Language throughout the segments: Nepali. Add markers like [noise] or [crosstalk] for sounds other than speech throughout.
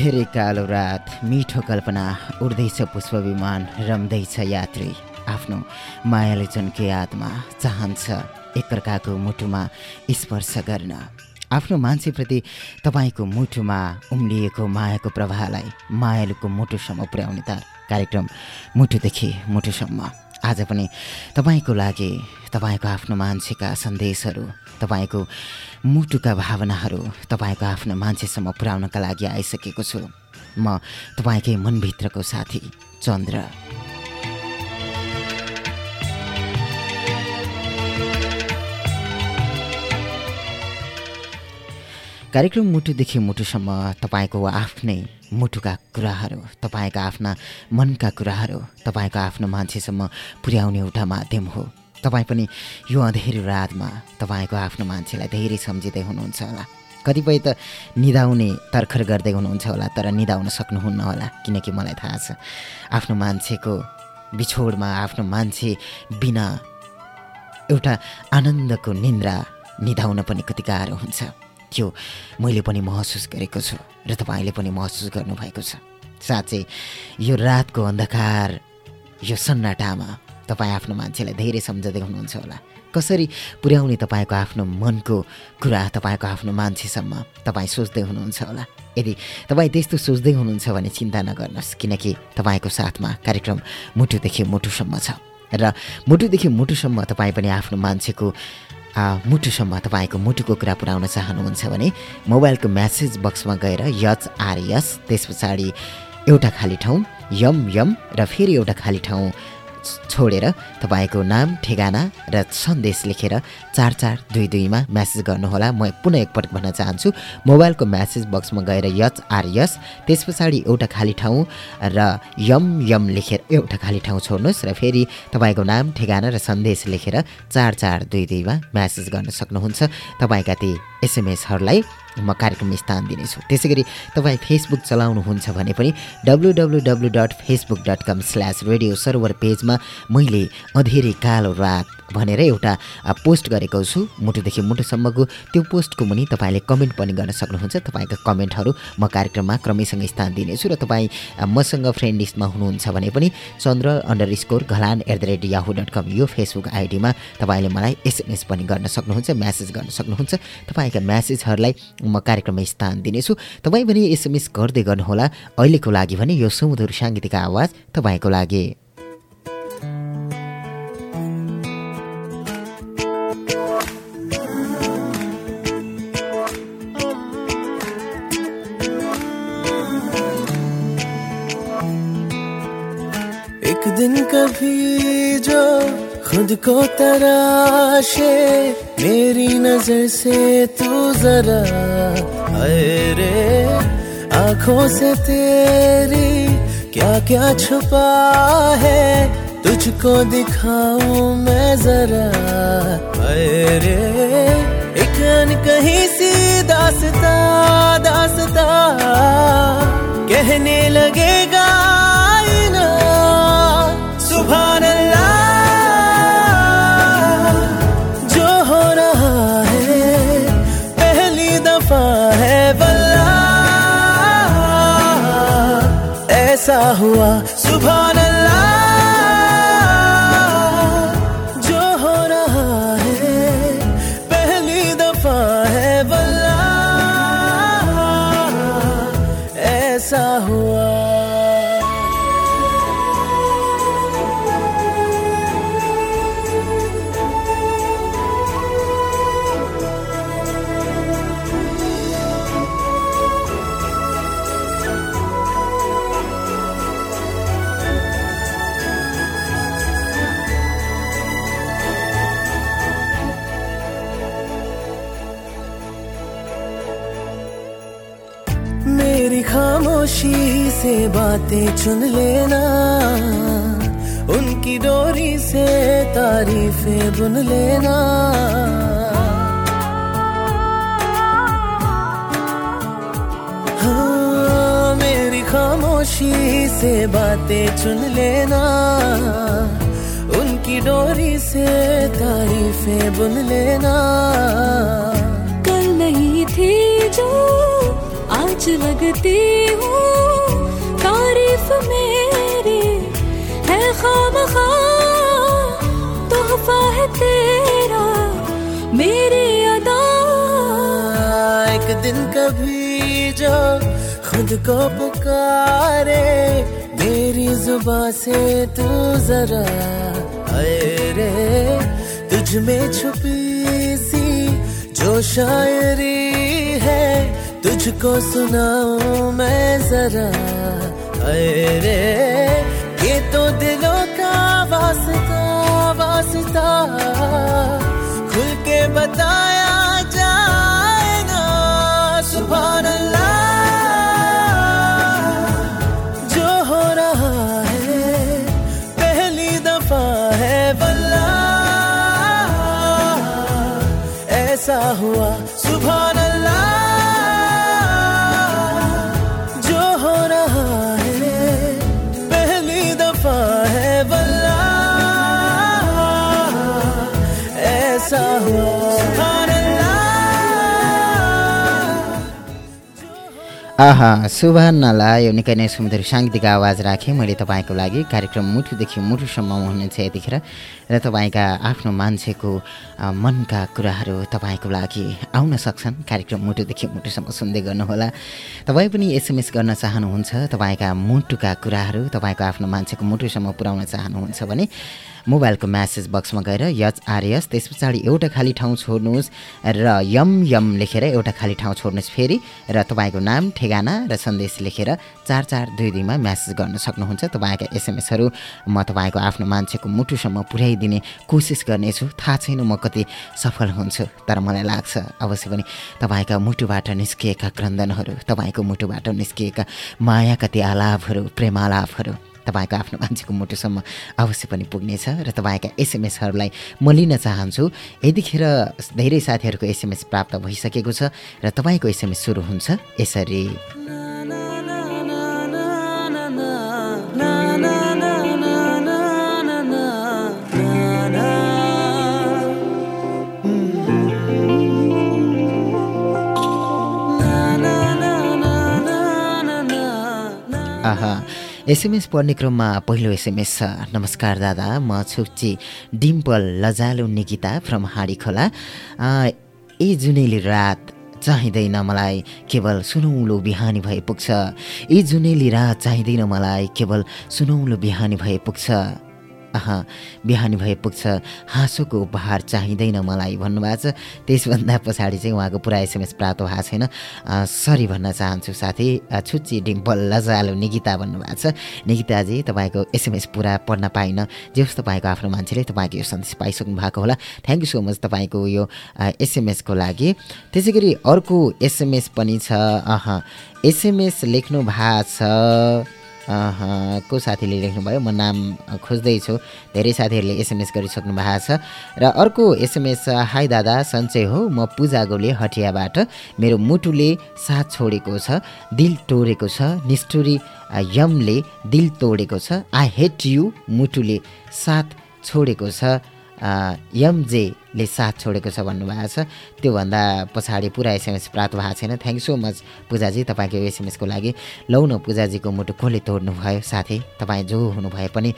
अधेरै कालो रात मिठो कल्पना उड्दैछ पुष्प विमान रम्दैछ यात्री। आफ्नो मायाले जन्के यादमा चाहन्छ एकअर्काको मुटुमा स्पर्श गर्न। आफ्नो मान्छेप्रति तपाईँको मुटुमा उम्लिएको मायाको प्रवाहलाई मायालुको मुटुसम्म पुर्याउने त कार्यक्रम मुटुदेखि मुटुसम्म। आज पनि तपाईँको लागि तपाईँको आफ्नो मान्छेका सन्देशहरू तपाईँको मुटुका भावनाहरू तपाईँको आफ्नो मान्छेसम्म पुर्याउनका लागि आइसकेको छु। म तपाईँकै मनभित्रको साथी चन्द्र। कार्यक्रम मुटुदेखि मुटुसम्म तपाईँको आफ्नै मुटुका कुराहरू तपाईँका आफ्ना मनका कुराहरू तपाईँको आफ्नो मान्छेसम्म पुर्याउने एउटा माध्यम हो। तपाईँ पनि यो अँधेरो रातमा तपाईँको आफ्नो मान्छेलाई धेरै सम्झिँदै हुनुहुन्छ होला। कतिपय त निदाउने तर्खर गर्दै हुनुहुन्छ होला तर निदाउन सक्नुहुन्न होला किनकि मलाई थाहा छ आफ्नो मान्छेको बिछोडमा आफ्नो मान्छे बिना एउटा आनन्दको निन्द्रा निधाउन पनि कति गाह्रो हुन्छ। त्यो मैले पनि महसुस गरेको छु र तपाईँले पनि महसुस गर्नुभएको छ। साँच्चै यो रातको अन्धकार यो सन्नाटामा तपाईँ आफ्नो मान्छेलाई धेरै सम्झँदै हुनुहुन्छ होला। कसरी पुर्याउने तपाईँको आफ्नो मनको कुरा तपाईँको आफ्नो मान्छेसम्म तपाईँ सोच्दै हुनुहुन्छ होला? यदि तपाईँ त्यस्तो सोच्दै हुनुहुन्छ भने चिन्ता नगर्नुहोस् किनकि तपाईँको साथमा कार्यक्रम मुटुदेखि मुटुसम्म छ। र मुटुदेखि मुटुसम्म तपाईँ पनि आफ्नो मान्छेको मुटुसम्म तपाईँको मुटुको कुरा पुऱ्याउन चाहनुहुन्छ भने मोबाइलको म्यासेज बक्समा गएर यच आर यस त्यस पछाडि एउटा खाली ठाउँ यम यम र फेरि एउटा खाली ठाउँ छोडेर तपाईँको नाम ठेगाना र सन्देश लेखेर चार चार दुई दुईमा म्यासेज गर्नुहोला। म पुनः एकपटक भन्न चाहन्छु मोबाइलको म्यासेज बक्समा गएर यच आर यस त्यस पछाडि एउटा खाली ठाउँ र यम यम लेखेर एउटा खाली ठाउँ छोड्नुहोस् र फेरि तपाईँको नाम ठेगाना र सन्देश लेखेर चार चार दुई दुईमा म्यासेज गर्न सक्नुहुन्छ। तपाईँका ती एसएमएसहरूलाई म कार्यक्रम स्थान दिनेछु। त्यसै गरी तपाईँ फेसबुक चलाउनुहुन्छ भने पनि W W W dot Facebook dot com slash radio server पेजमा मैले अधेरै कालो रात भनेर एउटा पोस्ट गरेको छु। मुटुदेखि मुटुसम्मको त्यो पोस्टको मुनि तपाईँले कमेन्ट पनि गर्न सक्नुहुन्छ। तपाईँका कमेन्टहरू म कार्यक्रममा क्रमैसँग स्थान दिनेछु र तपाईँ मसँग फ्रेन्ड लिस्टमा हुनुहुन्छ भने पनि Chandra underscore Ghalan at the rate Yahoo dot com यो फेसबुक आइडीमा तपाईँले मलाई एसएमएस पनि गर्न सक्नुहुन्छ म्यासेज गर्न सक्नुहुन्छ। तपाईँका म्यासेजहरूलाई म कार्यक्रममा स्थान दिनेछु। तपाईँ पनि एसएमएस गर्दै गर्नुहोला। अहिलेको लागि भने यो सुमधुर साङ्गीतिक आवाज तपाईँको लागि। खुद को तराशे, मेरी नज़र से तू जरा अरे आँखों से तेरी क्या क्या छुपा है, तुझको दिखाऊँ मैं जरा अरे एक कहीं सी दासता दासता, कहने लगेगा हुआ बातें चुन लेना, उनकी डोरी से तारीफें बुन लेना। हाँ मेरी खामोशी से बातें चुन लेना, उनकी डोरी से तारीफें बुन लेना। कल नहीं थी जो आज लगती हूँ तारीफ़ मेरी है खाम तोहफा है तेरा, मेरी अदा। एक दिन कभी जो खुद को पुकारे, मेरी जुबा से तू जरा अरे तुझ में छुपी सी जो शायरी है, तुझको सुनाऊं मैं जरा। अरे ये तो दिलों का वास्ता वास्ता। खुल के बताया आहा सुभान्नला यो निकै नै सुन्दर साङ्गीतिक आवाज राखेँ मैले तपाईँको लागि। कार्यक्रम मुठुदेखि मुठुसम्म हुनुहुन्छ यतिखेर र तपाईँका आफ्नो मान्छेको मनका कुराहरू तपाईँको लागि आउन सक्छन्। कार्यक्रम मुटुदेखि मुटुसम्म सुन्दै गर्नुहोला। तपाईँ पनि एसएमएस गर्न चाहनुहुन्छ तपाईँका मुटुका कुराहरू तपाईँको आफ्नो मान्छेको मुटुसम्म पुर्याउन चाहनुहुन्छ भने मोबाइलको म्यासेज बक्समा गएर यच आरएस त्यस पछाडि एउटा खाली ठाउँ छोड्नुहोस् र यम यम लेखेर एउटा खाली ठाउँ छोड्नुहोस् फेरि र तपाईँको नाम ठेगाना र सन्देश लेखेर चार चार दुई दुईमा म्यासेज गर्न सक्नुहुन्छ। तपाईँका एसएमएसहरू म तपाईँको आफ्नो मान्छेको मुटुसम्म पुर्याइदिने कोसिस गर्नेछु। थाहा छैन म कति सफल हुन्छु तर मलाई लाग्छ अवश्य पनि तपाईँका मुटुबाट निस्किएका क्रन्दनहरू तपाईँको मुटुबाट निस्किएका मायाका ती आलापहरू प्रेमालापहरू तपाईँको आफ्नो मान्छेको मुटुसम्म अवश्य पनि पुग्नेछ र तपाईँका एसएमएसहरूलाई म लिन चाहन्छु यतिखेर धेरै साथीहरूको एसएमएस प्राप्त भइसकेको छ र तपाईँको एसएमएस सुरु हुन्छ यसरी आहा एसएमएस पढ्ने क्रममा पहिलो एसएमएस छ। नमस्कार दादा म छुक्ची डिम्पल लजालु निकिता फ्रम हाँडी खोला ए जुनेली रात चाहिँदैन मलाई केवल सुनौलो बिहानी भए पुग्छ। ए जुनेली रात चाहिँदैन मलाई केवल सुनौलो बिहानी भए पुग्छ। अह बिहानी भए पुग्छ। हाँसोको उपहार चाहिँदैन मलाई भन्नुभएको छ। त्यसभन्दा पछाडि चाहिँ उहाँको पुरा एसएमएस प्राप्त भएको छैन। सरी भन्न चाहन्छु साथी। छुच्ची डिम्पल लजालो निकिता भन्नुभएको छ। निकिताजी तपाईँको एसएमएस पुरा पढ्न पाइनँ। जे होस् तपाईँको आफ्नो मान्छेले तपाईँको यो सन्देश पाइसक्नु भएको होला। थ्याङ्क यू सो मच तपाईँको यो एसएमएसको लागि। त्यसै गरी अर्को एसएमएस पनि छ। अह एसएमएस लेख्नु भएको छ। को साथीले लेख्नुभयो म नाम खोज्दैछु। धेरै साथीहरूले एसएमएस गरिसक्नु भएको छ। र अर्को एसएमएस हाई दादा सन्चय हो। म पूजा गोले हटियाबाट मेरो मुटुले साथ छोडेको छ दिल तोडेको छ निष्ठुरी यमले दिल तोडेको छ। आई हेट यु मुटुले साथ छोडेको छ। अ, यमजेले साथ छोडेको छ भन्नुभएको छ। त्योभन्दा पछाडि पुरा एसएमएस प्राप्त भएको छैन। थ्याङ्क सो मच पूजाजी तपाईँको एसएमएसको लागि। लौ न पूजाजीको मुटु कसले तोड्नु भयो साथी तपाईँ जो हुनुभए पनि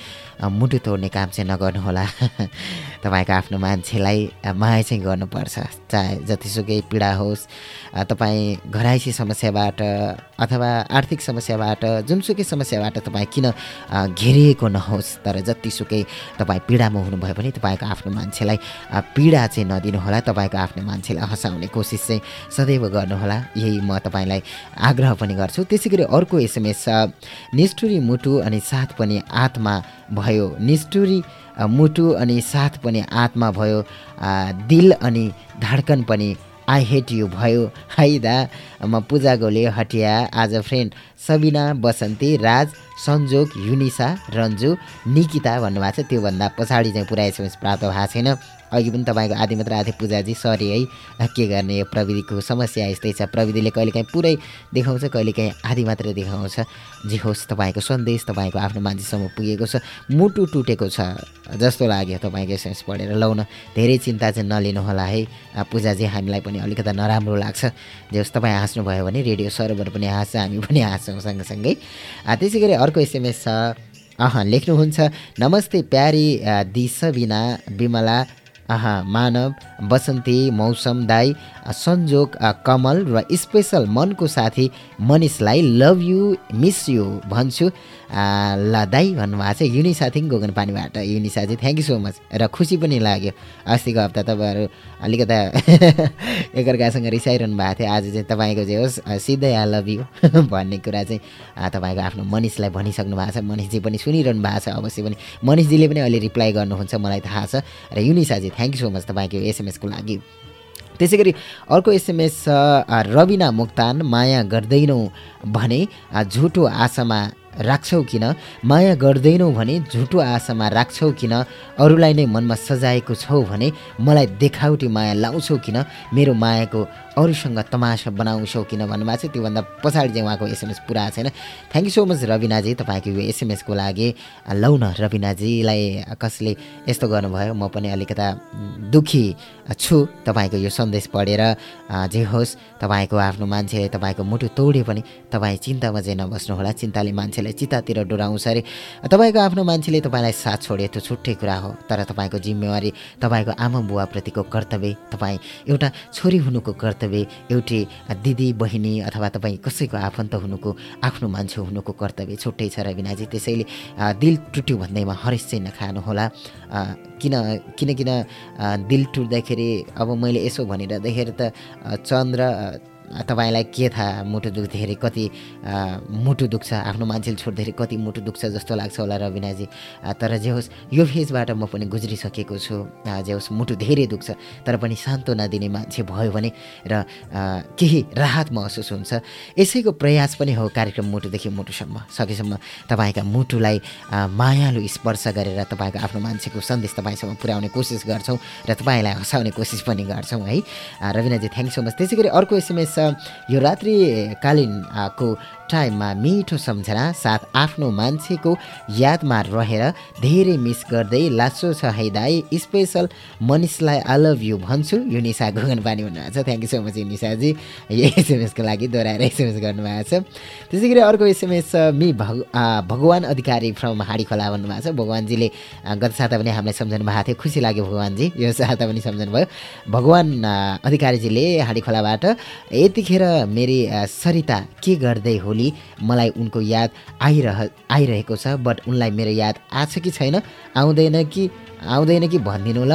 मुटु तोड्ने काम चाहिँ नगर्नुहोला। [laughs] तपाईँको आफ्नो मान्छेलाई माया चाहिँ गर्नुपर्छ। चाहे जतिसुकै पीडा होस् तपाईँ घराइसी समस्याबाट अथवा आर्थिक समस्याबाट जुनसुकै समस्याबाट तपाईँ किन घेरिएको नहोस् तर जतिसुकै तपाईँ पीडामा हुनुभयो भने तपाईँको आफ्नो मान्छेलाई पीडा चाहिँ नदिनुहोला तपाईँको आफ्नो मान्छेलाई हँसाउने कोसिस चाहिँ सदैव गर्नुहोला। यही म तपाईँलाई आग्रह पनि गर्छु। त्यसै गरी अर्को एसएमएस छ निष्ठुरी मुटु अनि साथ पनि आत्मा भयो। निष्ठुरी मुटु अनि साथ पनि आत्मा भयो। दिल अनि धड्कन पनि आई हेट यु भयो। है दा म पूजा गोले हटिया। आज फ्रेन्ड सबिना बसन्ती राज संजोग युनिसा रन्जु निकिता भन्नुभएको छ। त्योभन्दा पछाडि चाहिँ पुरा एसएमएस प्राप्त भएको छैन। अघि पनि तपाईँको आधी मात्र आधी पूजाजी सरी है के गर्ने यो प्रविधिको समस्या यस्तै छ। प्रविधिले कहिलेकाहीँ पुरै देखाउँछ कहिलेकाहीँ आधी मात्र देखाउँछ। जे होस् तपाईँको सन्देश तपाईँको आफ्नो मान्छेसम्म पुगेको छ मुटु टुटेको छ जस्तो लाग्यो तपाईँको एसएमएस पढेर। लौ न धेरै चिन्ता चाहिँ नलिनुहोला है। पूजाजी हामीलाई पनि अलिकता नराम्रो लाग्छ। जे होस् तपाईँ हाँस्नुभयो भने रेडियो सर्भर पनि हाँस्छ हामी पनि हाँस्छौँ सँगसँगै। त्यसै गरी अर्को एसएमएस छ। अह लेख्नुहुन्छ नमस्ते प्यारी दिसबिना विमला अह मानव बसन्ती मौसम दाई अ, कमल र स्पेसल मनको साथी मनिषलाई लभ यु मिस यु भन्छु। ल दाई भन्नुभएको छ। युनि साथी गोगन पानीबाट युनि साथी। थ्याङ्क यू सो मच र खुसी पनि लाग्यो। अस्तिको हप्ता तपाईँहरू अलिकता [laughs] एकअर्कासँग रिसाइरहनु भएको थियो। आज चाहिँ तपाईँको जे होस् सिधै आई लभ यु भन्ने कुरा चाहिँ तपाईँको आफ्नो मनिषलाई भनिसक्नु भएको छ। मनिषजी पनि सुनिरहनु भएको छ। अवश्य पनि मनिषजीले पनि अहिले रिप्लाई गर्नुहुन्छ। मलाई थाहा छ। र युनिसाजी थ्याङ्क यू सो मच तपाईँको एसएमएसको लागि। त्यसै गरी अर्को एसएमएस छ रविना मुक्तान माया गर्दैनौ भने झुटो आशामा राख्छौ किन? माया गर्दैनौ भने झुटो आशामा राख्छौ किन? अरूलाई नै मनमा सजाएको छौ भने मलाई देखावटी माया लाउँछौ किन? मेरो मायाको अरूसँग तमासा बनाउँछौ किन भन्नुभएको छ त्योभन्दा पछाडि चाहिँ उहाँको एसएमएस पुरा छैन। थ्याङ्क यू सो मच रविनाजी तपाईँको यो एसएमएसको लागि। लौ न रविनाजीलाई कसले यस्तो गर्नुभयो म पनि अलिकता दुःखी छु तपाईँको यो सन्देश पढेर। जे होस् तपाईँको आफ्नो मान्छेले तपाईँको मुटु तोडे पनि तपाईँ चिन्तामा चाहिँ नबस्नुहोला चिन्ताले मान्छेलाई चितातिर डोराउँछ अरे। तपाईँको आफ्नो मान्छेले तपाईँलाई साथ छोडे त्यो छुट्टै कुरा हो। तर तपाईँको जिम्मेवारी तपाईँको आमा बुवाप्रतिको कर्तव्य तपाईँ एउटा छोरी हुनुको कर्तव्य एउटी दिदी बहिनी अथवा तपाईँ कसैको आफन्त हुनुको आफ्नो मान्छे हुनुको कर्तव्य छुट्टै छ रविनाजी त्यसैले दिल टुट्यो भन्दैमा हरेस चाहिँ नखानुहोला। किन किनकिन दिल टुट्दाखेरि अब मैले यसो भनिरहँदाखेरि त अ, चन्द्र तपाईँलाई के थाहा मुटु दुख्दाखेरि कति मुटु दुख्छ आफ्नो मान्छेले छोड्दाखेरि कति मुटु दुख्छ जस्तो लाग्छ होला रविनाजी तर जे होस् यो फेजबाट म पनि गुज्रिसकेको छु। जे होस् मुटु धेरै दुख्छ तर पनि सान्त्वना दिने मान्छे भयो भने र केही राहत महसुस हुन्छ। यसैको प्रयास पनि हो कार्यक्रम मुटुदेखि मुटुसम्म। सकेसम्म तपाईँका मुटुलाई मायालु स्पर्श गरेर तपाईँको आफ्नो मान्छेको सन्देश तपाईँसम्म पुर्याउने कोसिस गर्छौँ र तपाईँलाई हँसाउने कोसिस पनि गर्छौँ है। रविनाजी थ्याङ्क सो मच त्यसै गरी अर्को एसएमएस यो रात्रिकालीन अ, को टाइममा मिठो सम्झना साथ आफ्नो मान्छेको यादमा रहेर धेरै मिस गर्दै लासो छ है दाई स्पेसल मनिषलाई आई लभ यु भन्छु। यो निशा गोगन पानी भन्नुभएको छ थ्याङ्क यू सो मच निशाजी। यो एसएमएसको लागि दोहोऱ्याएर एसएमएस गर्नुभएको छ। त्यसै गरी अर्को एसएमएस छ मि भग भगवान अधिकारी फ्रम हाडी खोला भन्नुभएको छ। भगवान्जीले गत साता पनि हामीलाई सम्झाउनु भएको थियो। खुसी लाग्यो भगवान्जी। यो साता पनि सम्झाउनु भयो भगवान अधिकारीजीले हाडी खोलाबाट यतिखेर मेरी सरिता के गर्दै होली? मलाई उनको याद आइरह आइरहेको छ बट उनलाई मेरो याद आछ कि छैन? आउँदैन कि आउँदैन कि भनिदिनु ल।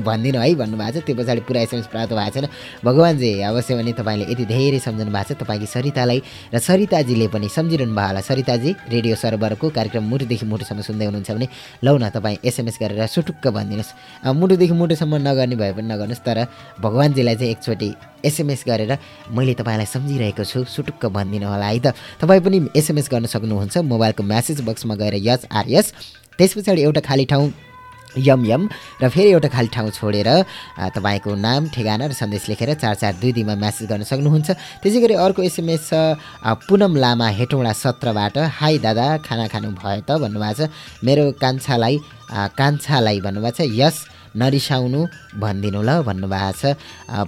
[laughs] भनिदिनु है भन्नुभएको छ। त्यो पछाडि पुरा एसएमएस प्राप्त भएको छैन। भगवान्जी अवश्य भने तपाईँले यति धेरै सम्झनु भएको छ। तपाईँकी सरितालाई र सरिताजीले पनि सम्झिरहनु भयो होला। सरिताजी रेडियो सर्भरको कार्यक्रम मुटुदेखि मुटुसम्म सुन्दै हुनुहुन्छ भने लौ न तपाईँ एसएमएस गरेर सुटुक्क भनिदिनुहोस्। मुटुदेखि मुटुसम्म नगर्ने भए पनि नगर्नुहोस्। तर भगवान्जीलाई चाहिँ एकचोटि एसएमएस गरेर मैले तपाईँलाई सम्झिरहेको छु। सुटुक्क भनिदिनु होला है त। तपाईँ पनि एसएमएस गर्न सक्नुहुन्छ। मोबाइलको म्यासेज बक्समा गएर यस आर यस। त्यस पछाडि एउटा खाली ठाउँ यम यम र फेरि एउटा खाली ठाउँ छोडेर तपाईँको नाम ठेगाना र सन्देश लेखेर चार चार दुई दुईमा म्यासेज गर्न सक्नुहुन्छ। त्यसै गरी अर्को एसएमएस छ पुनम लामा हेटौँडा सत्रबाट हाई दादा खाना खानु भयो त? भन्नुभएको छ। मेरो कान्छालाई कान्छालाई भन्नुभएको छ यस नरिसाउनु भनिदिनु ल भन्नुभएको छ।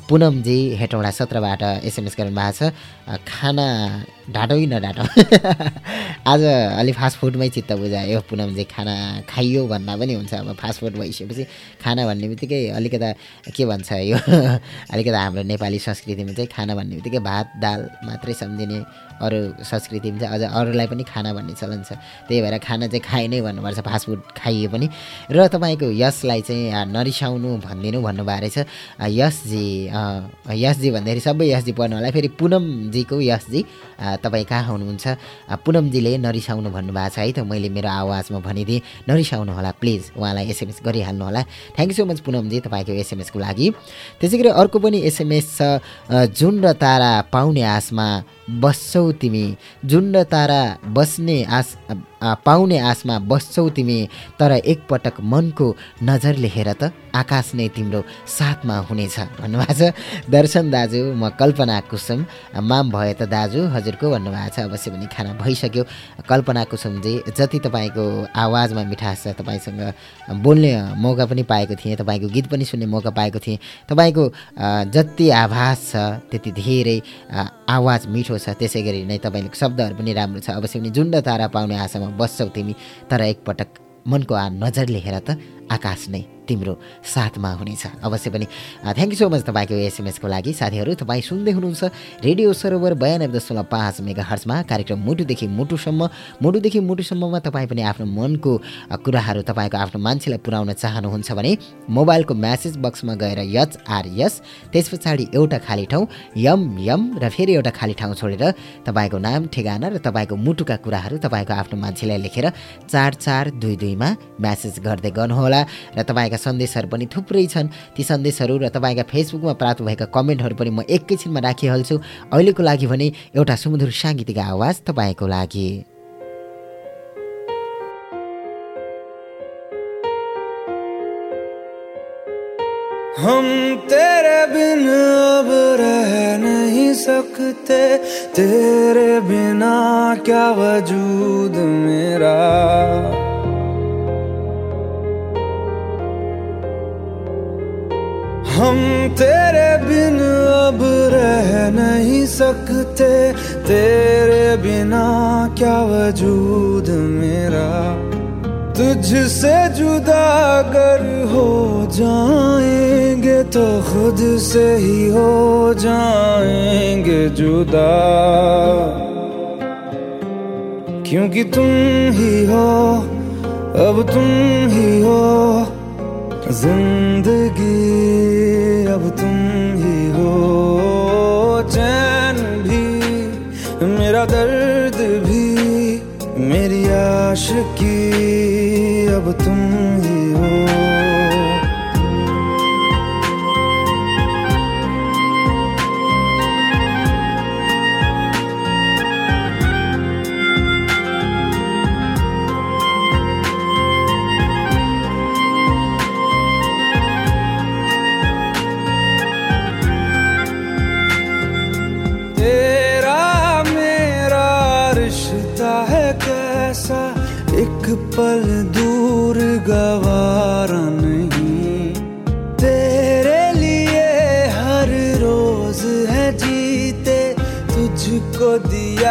पुनमजी हेटौँडा सत्रबाट एसएमएस गर्नुभएको छ। खाना ढाँटो नढाँटो [laughs] आज अलि फास्ट फुडमै चित्त बुझायो पुनमजी खाना खाइयो भन्दा पनि हुन्छ अब फास्ट फुड भइसकेपछि खाना भन्ने बित्तिकै अलिकता के भन्छ यो? [laughs] अलिकता हाम्रो नेपाली संस्कृतिमा चाहिँ खाना भन्ने बित्तिकै भात दाल मात्रै सम्झिने अरू संस्कृतिमा चाहिँ अझ अरूलाई पनि खाना भन्ने चलन छ। त्यही भएर खाना चाहिँ खाइ नै भन्नुपर्छ फास्ट फुड खाइए पनि। र तपाईँको यसलाई चाहिँ नरिसाउनु भनिदिनु भन्नुभएको रहेछ। यसजी यसजी भन्दाखेरि सबै यसजी पढ्नु होला। फेरि पुनमजीको यसजी तपाईँ कहाँ हुनुहुन्छ? पुनमजीले नरिसाउनु भन्नुभएको छ है त मैले मेरो आवाजमा भनिदिएँ नरिसाउनु होला प्लिज उहाँलाई एसएमएस गरिहाल्नु होला। थ्याङ्क यू सो मच पुनमजी तपाईँको एसएमएसको लागि। त्यसै गरी अर्को पनि एसएमएस छ जुन र तारा पाउने आसमा बस्छौ तिमी। जुन तारा बस्ने आस पाउने आसमा बस्छौ तिमी तर एकपटक मनको नजरले हेर त आकाश नै तिम्रो साथमा हुनेछ भन्नुभएको छ। दर्शन दाजु म कल्पना कुसुम। माम भयो त दाजु हजुरको भन्नुभएको छ अवश्य पनि खाना भइसक्यो। कल्पना कुसुमजी जति तपाईँको आवाजमा मिठास छ तपाईँसँग बोल्ने मौका पनि पाएको थिएँ तपाईँको गीत पनि सुन्ने मौका पाएको थिएँ। तपाईँको जति आभास छ त्यति धेरै आवाज मिठो छ त्यसै गरी नै तपाईँको शब्दहरू पनि राम्रो छ। अवश्य पनि जुन्ड तारा पाउने आशामा बस्छौ तिमी तर एकपटक मनको आ नजरले हेर त। आकाश नै तिम्रो साथमा हुनेछ। अवश्य पनि थ्याङ्क यू सो मच तपाईँको एसएमएसको लागि। साथीहरू तपाईँ सुन्दै हुनुहुन्छ रेडियो सरोवर बयानब्बे दशमलव पाँच मेगा हर्समा कार्यक्रम मुटुदेखि मुटुसम्म। मुटुदेखि मुटुसम्ममा तपाईँ पनि आफ्नो मनको कुराहरू तपाईँको आफ्नो मान्छेलाई पुर्याउन चाहनुहुन्छ भने मोबाइलको म्यासेज बक्समा गएर यच आर यस त्यस पछाडि एउटा खाली ठाउँ यम यम र फेरि एउटा खाली ठाउँ छोडेर तपाईँको नाम ठेगाना र तपाईँको मुटुका कुराहरू तपाईँको आफ्नो मान्छेलाई लेखेर चार चार दुई दुईमा म्यासेज गर्दै गर्नुहोला। र तपाईँको तपाईँका सन्देशहरू पनि थुप्रै छन्। ती सन्देशहरू र तपाईँका फेसबुकमा प्राप्त भएका कमेन्टहरू पनि म एकैछिनमा राखिहाल्छु। अहिलेको लागि भने एउटा सुमधुर साङ्गीतिक आवाज तपाईँको लागि। हम तेरे बिन अब रह नहीं सकते। तेरे बिना क्या वजूद मेरा? हम तेरे बिन अब रह नहीं सकते। तेरे बिना क्या वजूद मेरा? तुझसे जुदा अगर हो जाएँगे तो खुद से ही हो जाएँगे जुदा। क्योंकि तुम ही हो, अब तुम ही हो, ज़िंदगी भी मेरा दर्द भी मेरी आशिकी। अब तुम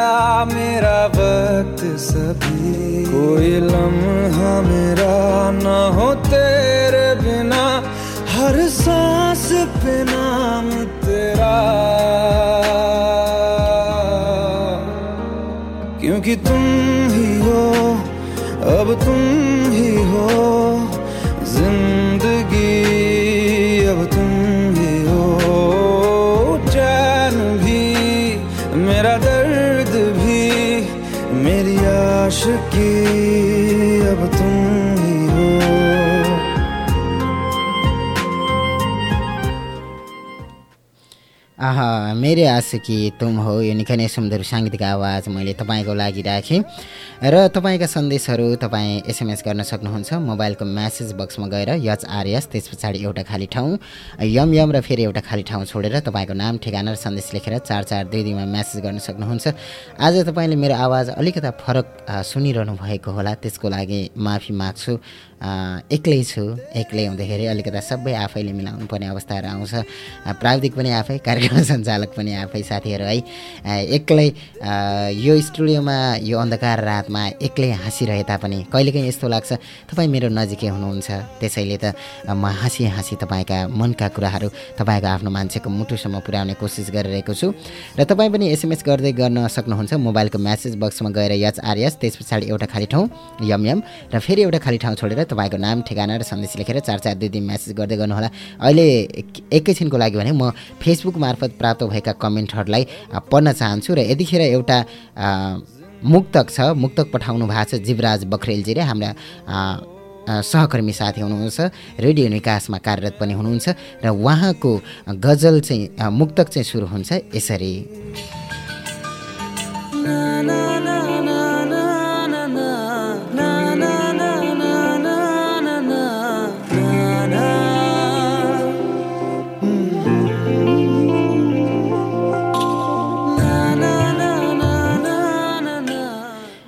दिया मेरा वक्त सभी। कोई लम्हा मेरा न हो तेरे बिना, हर सांस पे नाम तेरा। क्योंकि तुम ही हो, अब तुम मेरो आशिकी तुम हो यो निकै नै सुन्दर साङ्गीतिक आवाज मैले तपाईँको लागि राखेँ। र तपाईँका सन्देशहरू तपाईँ एसएमएस गर्न सक्नुहुन्छ। मोबाइलको म्यासेज बक्समा गएर यच आरएस त्यस पछाडि एउटा खाली ठाउँ यम यम र फेरि एउटा खाली ठाउँ छोडेर तपाईँको नाम ठेगाना र सन्देश लेखेर चार चार दुई दुईमा म्यासेज गर्न सक्नुहुन्छ। आज तपाईँले मेरो आवाज अलिकता फरक सुनिरहनु भएको होला त्यसको लागि माफी माग्छु। एक्लै छु एक्लै हुँदाखेरि अलिकता सबै आफैले मिलाउनु पर्ने अवस्थाहरू आउँछ प्राविधिक पनि आफै कार्यक्रम [laughs] सञ्चालक पनि आफै साथीहरू है। एक्लै यो स्टुडियोमा यो अन्धकार रातमा एक्लै हाँसिरहे तापनि कहिलेकाहीँ यस्तो लाग्छ तपाईँ मेरो नजिकै हुनुहुन्छ। त्यसैले त म हाँसी हाँसी तपाईँका मनका कुराहरू तपाईँको आफ्नो मान्छेको मुटुसम्म पुर्याउने कोसिस गरिरहेको छु। र तपाईँ पनि एसएमएस गर्दै गर्न सक्नुहुन्छ मोबाइलको म्यासेज बक्समा गएर यच आरएस त्यस पछाडि एउटा खाली ठाउँ यम यम र फेरि एउटा खाली ठाउँ छोडेर तपाईँको नाम ठेगाना र सन्देश लेखेर चार चार दुई दिन म्यासेज गर्दै गर्नुहोला। अहिले एक- एकैछिनको लागि भने म फेसबुक मार्फत प्राप्त भएका कमेन्टहरूलाई पढ्न चाहन्छु र यतिखेर एउटा मुक्तक छ मुक्तक पठाउनु भएको छ जीवराज बखरेलजीले। हाम्रा सहकर्मी साथी हुनुहुन्छ रेडियो निकासमा कार्यरत पनि हुनुहुन्छ र उहाँको गजल चाहिँ मुक्तक चाहिँ सुरु हुन्छ यसरी।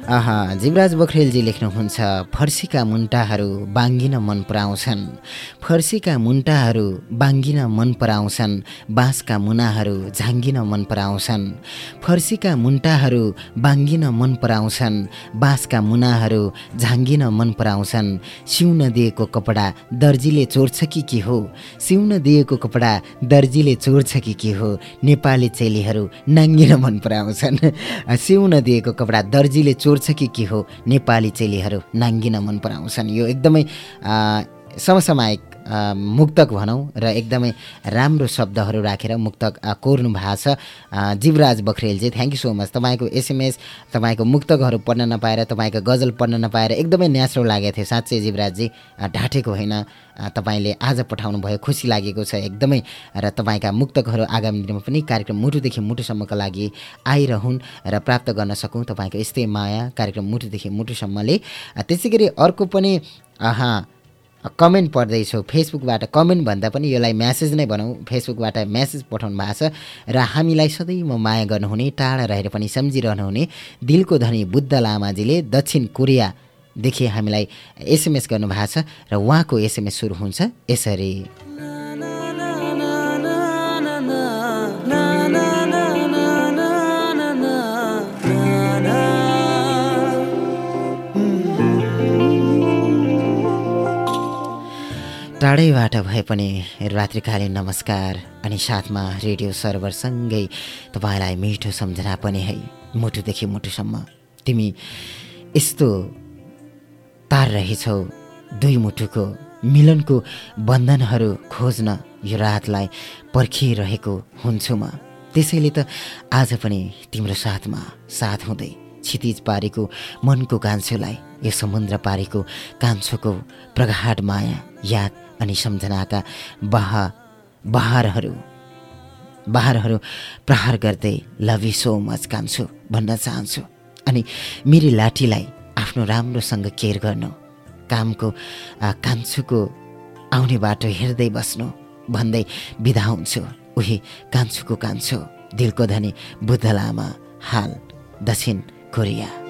आहा जीवराज बखरेलजी लेख्नुहुन्छ फर्सीका मुन्टाहरू बाङ्गिन मन पराउँछन्। फर्सीका मुन्टाहरू बाङ्गिन मन पराउँछन् बाँसका मुनाहरू झाङ्गिन मन पराउँछन्। फर्सीका मुन्टाहरू बाङ्गिन मन पराउँछन् बाँसका मुनाहरू झाङ्गिन मन पराउँछन्। सिउन दिएको कपडा दर्जीले चोर्छ कि के हो? सिउन दिएको कपडा दर्जीले चोर्छ कि के हो? नेपाली चेलीहरू नाङ्गिन मन पराउँछन्। सिउन दिएको कपडा दर्जीले चोर्छ कि के हो? नेपाली चेलीहरू नाङ्गिन मन पराउँछन्। यो एकदमै समसामयिक मुक्तक भनौँ र एकदमै राम्रो शब्दहरू राखेर मुक्तक आ, कोर्नु भएको छ। जीवराज बखरेलजी थ्याङ्क यू सो मच तपाईँको एसएमएस तपाईँको मुक्तकहरू पढ्न नपाएर तपाईँको गजल पढ्न नपाएर एकदमै नेचुरल लागेको थियो। साँच्चै जीवराजजी ढाँटेको होइन। तपाईँले आज पठाउनु भयो खुसी लागेको छ एकदमै। र तपाईँका मुक्तकहरू आगामी दिनमा पनि कार्यक्रम मुटुदेखि मुटुसम्मका लागि आइरहन् र प्राप्त गर्न सकौँ तपाईँको यस्तै माया। कार्यक्रम मुटुदेखि मुटुसम्मले। त्यसै गरी अर्को पनि कमेन्ट पढ्दैछु फेसबुकबाट कमेन्ट भन्दा पनि यसलाई म्यासेज नै भनौँ। फेसबुकबाट म्यासेज पठाउनु भएको छ र हामीलाई सधैँ म माया गर्नुहुने टाढा रहेर पनि सम्झिरहनुहुने दिलको धनी बुद्ध लामाजीले दक्षिण कोरियादेखि हामीलाई एसएमएस गर्नुभएको छ र उहाँको एसएमएस सुरु हुन्छ यसरी। टाढैबाट भए पनि रात्रिकालीन नमस्कार अनि साथमा रेडियो सर्भरसँगै तपाईँलाई मिठो सम्झना पनि है। मुटुदेखि मुटुसम्म तिमी यस्तो तार रहेछौ दुई मुटुको मिलनको बन्धनहरू खोज्न यो रातलाई पर्खिरहेको हुन्छु म। त्यसैले त आज पनि तिम्रो साथमा साथ हुँदै क्षितिज पारेको मनको कान्छोलाई यो समुद्र पारेको कान्छोको प्रगाढ माया याद अनि सम्झनाका बह बहारहरू बहारहरू प्रहार गर्दै लभ यु सो मच कान्छु भन्न चाहन्छु। अनि मेरी लाठीलाई आफ्नो राम्रोसँग केयर गर्नु कामको कान्छुको आउने बाटो हेर्दै बस्नु भन्दै बिदा हुन्छु। उही कान्छुको कान्छो दिलको धनी बुद्ध लामा हाल दक्षिण कोरिया।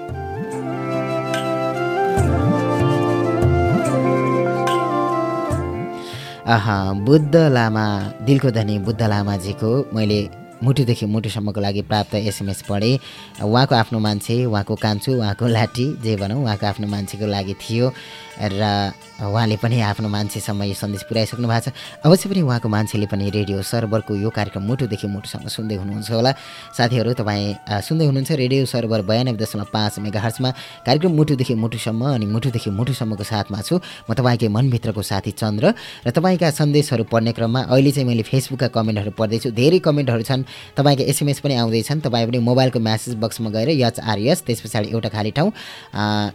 बुद्ध लामा दिलको धनी बुद्ध लामाजीको मैले मुटुदेखि मुटुसम्मको लागि प्राप्त एसएमएस पढेँ। उहाँको आफ्नो मान्छे उहाँको कान्छु उहाँको लाठी जे भनौँ उहाँको आफ्नो मान्छेको लागि थियो। र उहाँले पनि आफ्नो मान्छेसम्म यो सन्देश पुर्याइसक्नु भएको छ। अवश्य पनि उहाँको मान्छेले पनि रेडियो सर्भरको यो कार्यक्रम मुटुदेखि मुटुसम्म सुन्दै हुनुहुन्छ होला। साथीहरू तपाईँ सुन्दै हुनुहुन्छ रेडियो सर्भर बयानब्बे दशमलव पाँच मेगा हर्चमा कार्यक्रम मुटुदेखि मुटुसम्म अनि मुटुदेखि मुटुसम्मको साथमा छु। म तपाईँकै मनभित्रको साथी चन्द्र र तपाईँका सन्देशहरू पढ्ने क्रममा अहिले चाहिँ मैले फेसबुकका कमेन्टहरू पढ्दैछु। धेरै कमेन्टहरू छन्। तपाईँका एसएमएस पनि आउँदैछन्। तपाईँ पनि मोबाइलको म्यासेज बक्समा गएर यच आर यस त्यस पछाडि एउटा खाली ठाउँ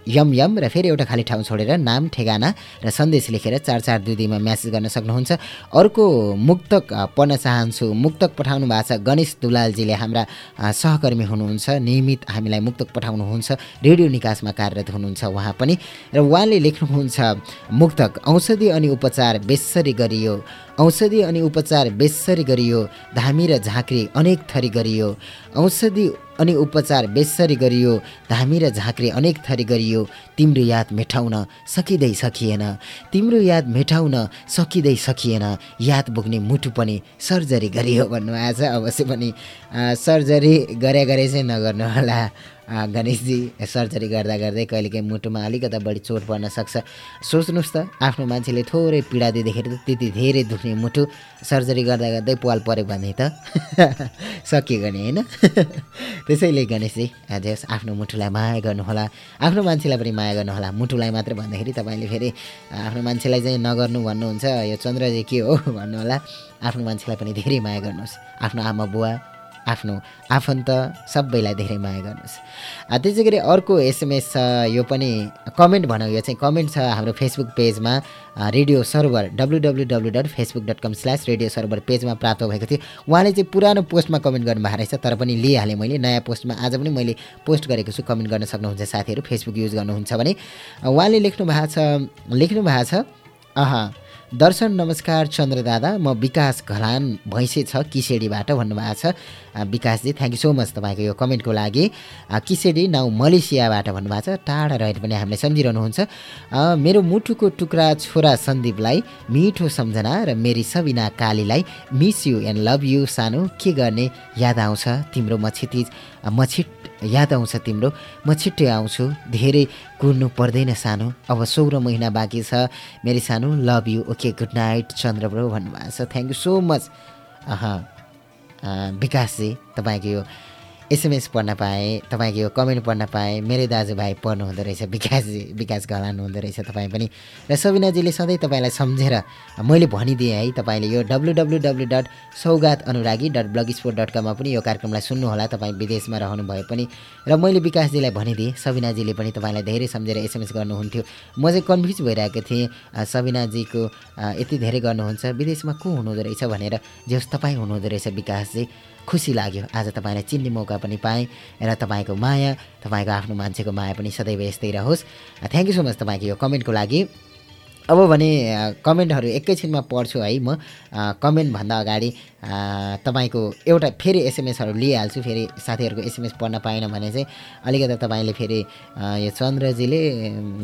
यम यम र फेरि एउटा खाली ठाउँ छोडेर नाम ठेगाना र सन्देश लेखेर चार चार दुई दुईमा म्यासेज गर्न सक्नुहुन्छ। अर्को मुक्तक पढ्न चाहन्छु मुक्तक पठाउनु भएको छ। गणेश दुलालजीले हाम्रा सहकर्मी हुनुहुन्छ। नियमित हामीलाई मुक्तक पठाउनुहुन्छ। रेडियो निकासमा कार्यरत हुनुहुन्छ उहाँ पनि। र उहाँले लेख्नुहुन्छ मुक्तक औषधि अनि उपचार बेसरी गरियो। औषधि अनि उपचार बेसरी गरियो। धामी र झाँक्री अनेक थरी गरियो। औषधि अनि उपचार बेसरी गरियो। धामी र झाँक्री अनेक थरी गरियो। तिम्रो याद मेटाउन सकिँदै सकिएन। तिम्रो याद मेटाउन सकिँदै सकिएन। याद बोक्ने मुटु पनि सर्जरी गरियो भन्नुभएको छ। अवश्य पनि सर्जरी गरे गरे चाहिँ नगर्नु होला गणेशजी सर्जरी गर्दा गर्दै कहिलेकाहीँ मुटुमा अलिकता बढी चोट पर्न सक्छ। सोच्नुहोस् त आफ्नो मान्छेले थोरै पीडा दिँदाखेरि त त्यति धेरै दुख्ने मुटु सर्जरी गर्दा गर्दै पाल पऱ्यो भने त [laughs] सकियो भने होइन? [laughs] त्यसैले गणेशजी हजुर आफ्नो मुटुलाई माया गर्नुहोला। आफ्नो मान्छेलाई पनि माया गर्नुहोला। मुटुलाई मात्र भन्दाखेरि तपाईँले फेरि आफ्नो मान्छेलाई चाहिँ नगर्नु भन्नुहुन्छ। यो चन्द्रजी के हो भन्नुहोला। आफ्नो मान्छेलाई पनि धेरै माया गर्नुहोस्। आफ्नो आमा बुवा आफ्नो आफन्त सबैलाई धेरै माया गर्नुहोस्। त्यसै गरी अर्को एसएमएस छ यो पनि कमेन्ट भनौँ यो चाहिँ कमेन्ट छ हाम्रो फेसबुक पेजमा radio server W W dot Facebook dot com slash radio server पेजमा प्राप्त भएको थियो। उहाँले चाहिँ पुरानो पोस्टमा कमेन्ट गर्नुभएको रहेछ तर पनि लिइहालेँ मैले। नयाँ पोस्टमा आज पनि मैले पोस्ट गरेको छु कमेन्ट गर्न सक्नुहुन्छ साथीहरू फेसबुक युज गर्नुहुन्छ भने। उहाँले लेख्नु भएको छ लेख्नु भएको छ अह दर्शन नमस्कार चन्द्र दादा म विकास घलान भैँसे छ किसेडीबाट भन्नुभएको छ। विकासजी थ्याङ्क यू सो मच तपाईँको यो कमेन्टको लागि। किसेडी नाउ मलेसियाबाट भन्नुभएको छ। टाढा रहेर पनि हामीलाई सम्झिरहनुहुन्छ। मेरो मुटुको टुक्रा छोरा सन्दीपलाई मिठो सम्झना र मेरी सबिना कालीलाई miss you and love you सानो के गर्ने? याद आउँछ तिम्रो म छिटिज म छिट याद आउँछ तिम्रो? म छिट्टै आउँछु। धेरै कुर्नु पर्दैन सानो। अब सोह्र महिना बाँकी छ। मेरी सानो love you okay good night Chandra bro भन्नुभएको छ। थ्याङ्क यू सो मच विकासजी तपाईँको यो एसएमएस पढ्न पाएँ तपाईँको यो कमेन्ट पढ्न पाएँ मेरो दाजुभाइ पढ्नु हुँदो रहेछ विकासजी विकास घलानु हुँदो रहेछ तपाईँ पनि। र सबिनाजीले सधैँ तपाईँलाई सम्झेर मैले भनिदिएँ है तपाईँले यो W W W dot Saugat Anuragi dot blogspot dot कममा पनि यो कार्यक्रमलाई सुन्नुहोला तपाईँ विदेशमा रहनु भए पनि। र मैले विकासजीलाई भनिदिएँ सबिनाजीले पनि तपाईँलाई धेरै सम्झेर एसएमएस गर्नुहुन्थ्यो। म चाहिँ कन्फ्युज भइरहेको थिएँ सबिनाजीको यति धेरै गर्नुहुन्छ विदेशमा को हुनुहुँदो रहेछ भनेर जे होस् तपाईँ हुनुहुँदो रहेछ विकासजी। खुसी लाग्यो। आज तपाईँलाई चिन्ने मौका पनि पाएँ र तपाईँको माया तपाईँको आफ्नो मान्छेको माया पनि सदैव यस्तै रहोस्। थ्याङ्क यू सो मच तपाईँको यो कमेन्टको लागि। अब भने कमेन्टहरू एकैछिनमा पढ्छु है म। कमेन्टभन्दा अगाडि तपाईँको एउटा फेरि एसएमएसहरू लिइहाल्छु फेरि साथीहरूको एसएमएस पढ्न पाएन भने चाहिँ अलिकति तपाईँले फेरि यो चन्द्रजीले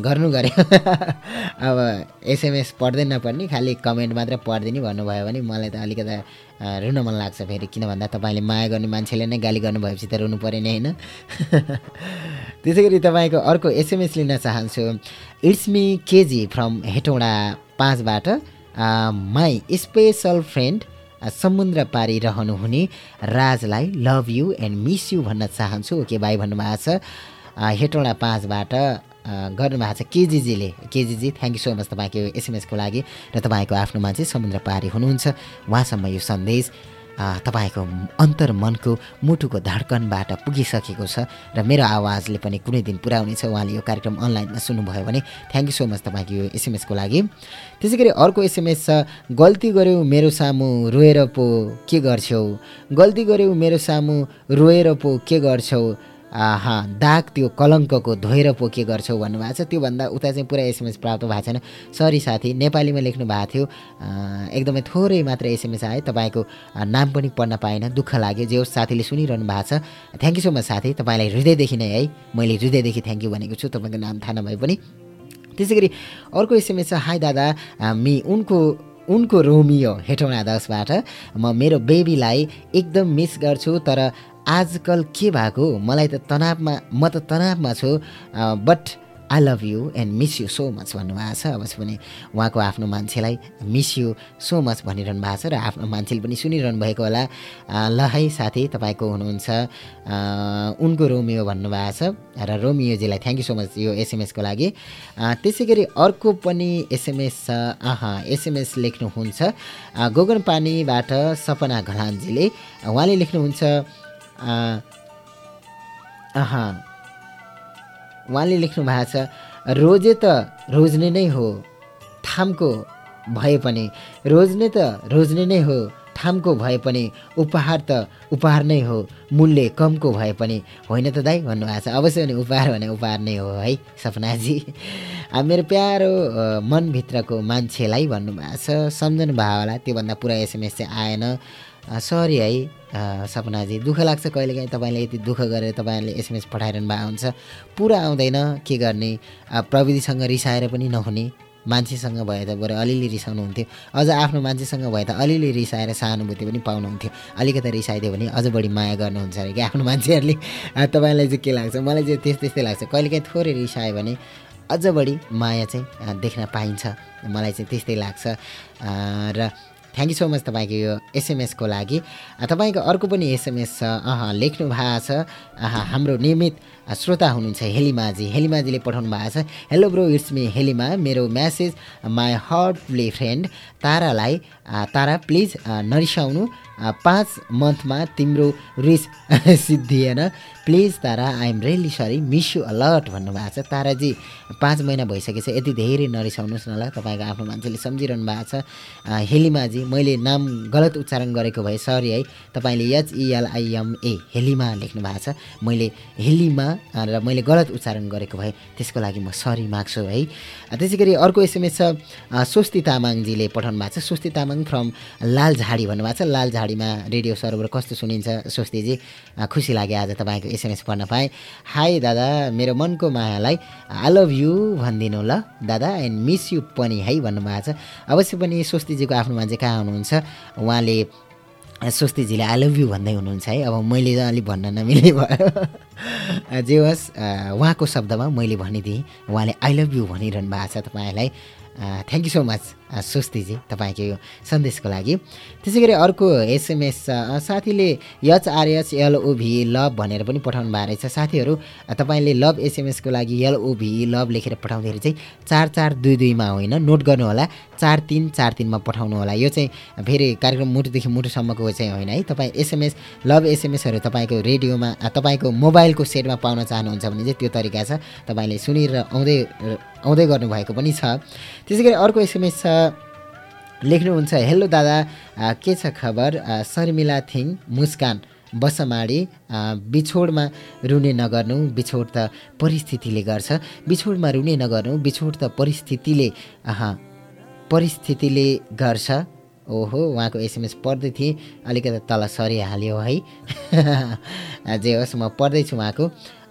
गर्नु गरे [laughs] अब एसएमएस पढ्दै नपढ्ने खालि कमेन्ट मात्र पढिदिने भन्नुभयो भने मलाई त अलिकति रुन मन लाग्छ फेरि किन भन्दा तपाईँले माया गर्ने मान्छेले नै गाली गर्नुभएपछि त रुनु पऱ्यो नि होइन? [laughs] त्यसै गरी तपाईँको अर्को एसएमएस लिन चाहन्छु। It's me KG from Hetauda पाँचबाट माई स्पेसल फ्रेन्ड समुद्र पारी रहनुहुने राजलाई love you and miss you भन्न चाहन्छु। ओके भाइ भन्नुभएको छ। हेटौँडा पाँचबाट गर्नुभएको छ केजिजीले। केजिजी थ्याङ्क यू सो मच तपाईँको एसएमएसको लागि र तपाईँको आफ्नो मान्छे समुद्र पारी हुनुहुन्छ। उहाँसम्म यो सन्देश तपाईँको अन्तर मनको मुटुको धड्कनबाट पुगिसकेको छ र मेरो आवाजले पनि कुनै दिन पुर्याउनेछ उहाँले यो कार्यक्रम अनलाइनमा सुन्नुभयो भने थ्याङ्क यू सो मच तपाईँको यो एसएमएसको लागि। त्यसै गरी अर्को एसएमएस छ गल्ती गऱ्यौ मेरो सामु रोएर पो के गर्छौ? गल्ती गऱ्यौ मेरो सामु रोएर पो के गर्छौ? दाग त्यो कलङ्कको धोएर पो के गर्छौ भन्नुभएको छ। त्योभन्दा उता चाहिँ पुरा एसएमएस प्राप्त भएको छैन। सरी साथी नेपालीमा लेख्नु भएको थियो। एकदमै थोरै मात्र एसएमएस आयो। तपाईँको नाम पनि पढ्न पाएन। दुःख लाग्यो। जे होस् साथीले सुनिरहनु भएको छ। थ्याङ्क यू सो मच साथी। तपाईँलाई हृदयदेखि नै है मैले हृदयदेखि थ्याङ्क यू भनेको छु। तपाईँको नाम थाहा नभए पनि। त्यसै गरी अर्को एसएमएस छ। हाई दादा मी उनको उनको रोमियो हेटौँडा दसबाट। म मेरो बेबीलाई एकदम मिस गर्छु। तर आजकल के भएको? मलाई त तनावमा म त तनावमा छु but I love you and miss you so much भन्नुभएको छ। अवश्य पनि उहाँको आफ्नो मान्छेलाई मिस यु सो मच भनिरहनु भएको छ र आफ्नो मान्छेले पनि सुनिरहनु भएको होला। ल है साथी तपाईँको हुनुहुन्छ उनको रोमियो भन्नुभएको छ र रोमियोजीलाई थ्याङ्क यू सो मच यो एसएमएसको लागि। त्यसै गरी अर्को पनि एसएमएस छ अह एसएमएस लेख्नुहुन्छ गोगन पानीबाट सपना घलानजीले उहाँले लेख्नुहुन्छ उहाँले लेख्नु भएको छ रोजे त रोज्ने नै हो थामको भए पनि। रोज्ने त रोज्ने नै हो थामको भए पनि। उपहार त उपहार नै हो मूल्य कमको भए पनि। होइन त दाइ भन्नुभएको छ। अवश्य पनि उपहार भने उपहार नै हो है सपनाजी। मेरो प्यारो मनभित्रको मान्छेलाई भन्नुभएको छ सम्झनु होला त्योभन्दा पुरा एसएमएस चाहिँ आएन। सरी है। सपनाजी दुःख लाग्छ कहिलेकाहीँ तपाईँले यति दुःख गरेर तपाईँहरूले एसएमएस पठाइरहनु भएको हुन्छ। पुरा आउँदैन के गर्ने? प्रविधिसँग रिसाएर पनि नहुने मान्छेसँग भए त बरु अलिअलि रिसाउनुहुन्थ्यो। अझ आफ्नो मान्छेसँग भए त अलिअलि रिसाएर सहानुभूति पनि पाउनुहुन्थ्यो। अलिकति रिसाइदियो भने अझ बढी माया गर्नुहुन्छ अरे कि आफ्नो मान्छेहरूले। तपाईँलाई चाहिँ के लाग्छ? मलाई चाहिँ त्यस्तै त्यस्तै लाग्छ। कहिलेकाहीँ थोरै रिसायो भने अझ बढी माया चाहिँ देख्न पाइन्छ। मलाई चाहिँ त्यस्तै लाग्छ। र थ्याङ्क यू सो मच तपाईँको यो एसएमएसको लागि। तपाईँको अर्को पनि एसएमएस छ। अह लेख्नु भएको छ। हाम्रो नियमित श्रोता हुनुहुन्छ हेलिमाजी हेलिमाजीले पठाउनु भएको छ। Hello bro it's me Helima. मेरो म्यासेज माई हार्टली फ्रेन्ड तारालाई तारा प्लिज नरिसाउनु। पाँच मन्थमा तिम्रो रिस [laughs] सिद्धिएन please Tara I am really sorry miss you alert भन्नुभएको छ। ताराजी पाँच महिना भइसकेछ यति धेरै नरिसाउनुहोस् न ल तपाईँको आफ्नो मान्छेले सम्झिरहनु भएको छ। हेलिमाजी मैले नाम गलत उच्चारण गरेको भए सरी है तपाईँले एचइएलआइएमए हेलिमा लेख्नु भएको छ। मैले हेलिमा र मैले गलत उच्चारण गरेको भए त्यसको लागि म सरी माग्छु है। त्यसै गरी अर्को एसएमएस छ स्वस्ति तामाङजीले पठाउनु भएको छ। स्वस्ति तामाङ फ्रम लालझाडी भन्नुभएको छ। लालझाडीमा रेडियो सर्भर कस्तो सुनिन्छ स्वस्तिजी खुसी लाग्यो आज तपाईँको एसएमएस पढ्न पाएँ। हाई दादा मेरो मनको मायालाई आई लभ यु भनिदिनु ल दादा एन्ड मिस यु पनि है भन्नुभएको छ। अवश्य पनि स्वस्तिजीको आफ्नो मान्छे कहाँ हुनुहुन्छ? उहाँले स्वस्तिजीले आई लभ यु भन्दै हुनुहुन्छ है। अब मैले अलिक भन्न नमिल्ने भयो। जे होस् उहाँको शब्दमा मैले भनिदिएँ। उहाँले आई लभ यु भनिरहनु भएको छ तपाईँलाई। थ्याङ्क यू सो मच स्वस्तिजी तपाईँको यो सन्देशको लागि। त्यसै गरी अर्को एसएमएस छ साथीले एलओभी लभ भनेर पनि पठाउनु भएको रहेछ। साथीहरू तपाईँले लभ एसएमएसको लागि एलओभी लभ लेखेर पठाउँदाखेरि चाहिँ चार चार दुई दुईमा होइन नोट गर्नुहोला। चार तिन चार तिनमा पठाउनु होला यो चाहिँ फेरि कार्यक्रम मुटुदेखि मुटुसम्मको चाहिँ होइन है। तपाईँ एसएमएस लभ एसएमएसहरू तपाईँको रेडियोमा तपाईँको मोबाइलको सेटमा पाउन चाहनुहुन्छ भने चाहिँ त्यो तरिका छ। तपाईँले सुनेर आउँदै आउँदै गर्नुभएको पनि छ। त्यसै गरी अर्को एसएमएस छ। लेख्नुहुन्छ हेलो दादा के छ खबर? शर्मिला थिङ मुस्कान बसमाडी बिछोडमा रुने नगर्नु बिछोड त परिस्थितिले गर्छ। बिछोडमा रुने नगर्नु बिछोड त परिस्थितिले परिस्थितिले गर्छ। ओहो उहाँको एसएमएस पढ्दै थिएँ अलिकति तल सरिहाल्यो है। [laughs] जे होस् म पढ्दैछु उहाँको।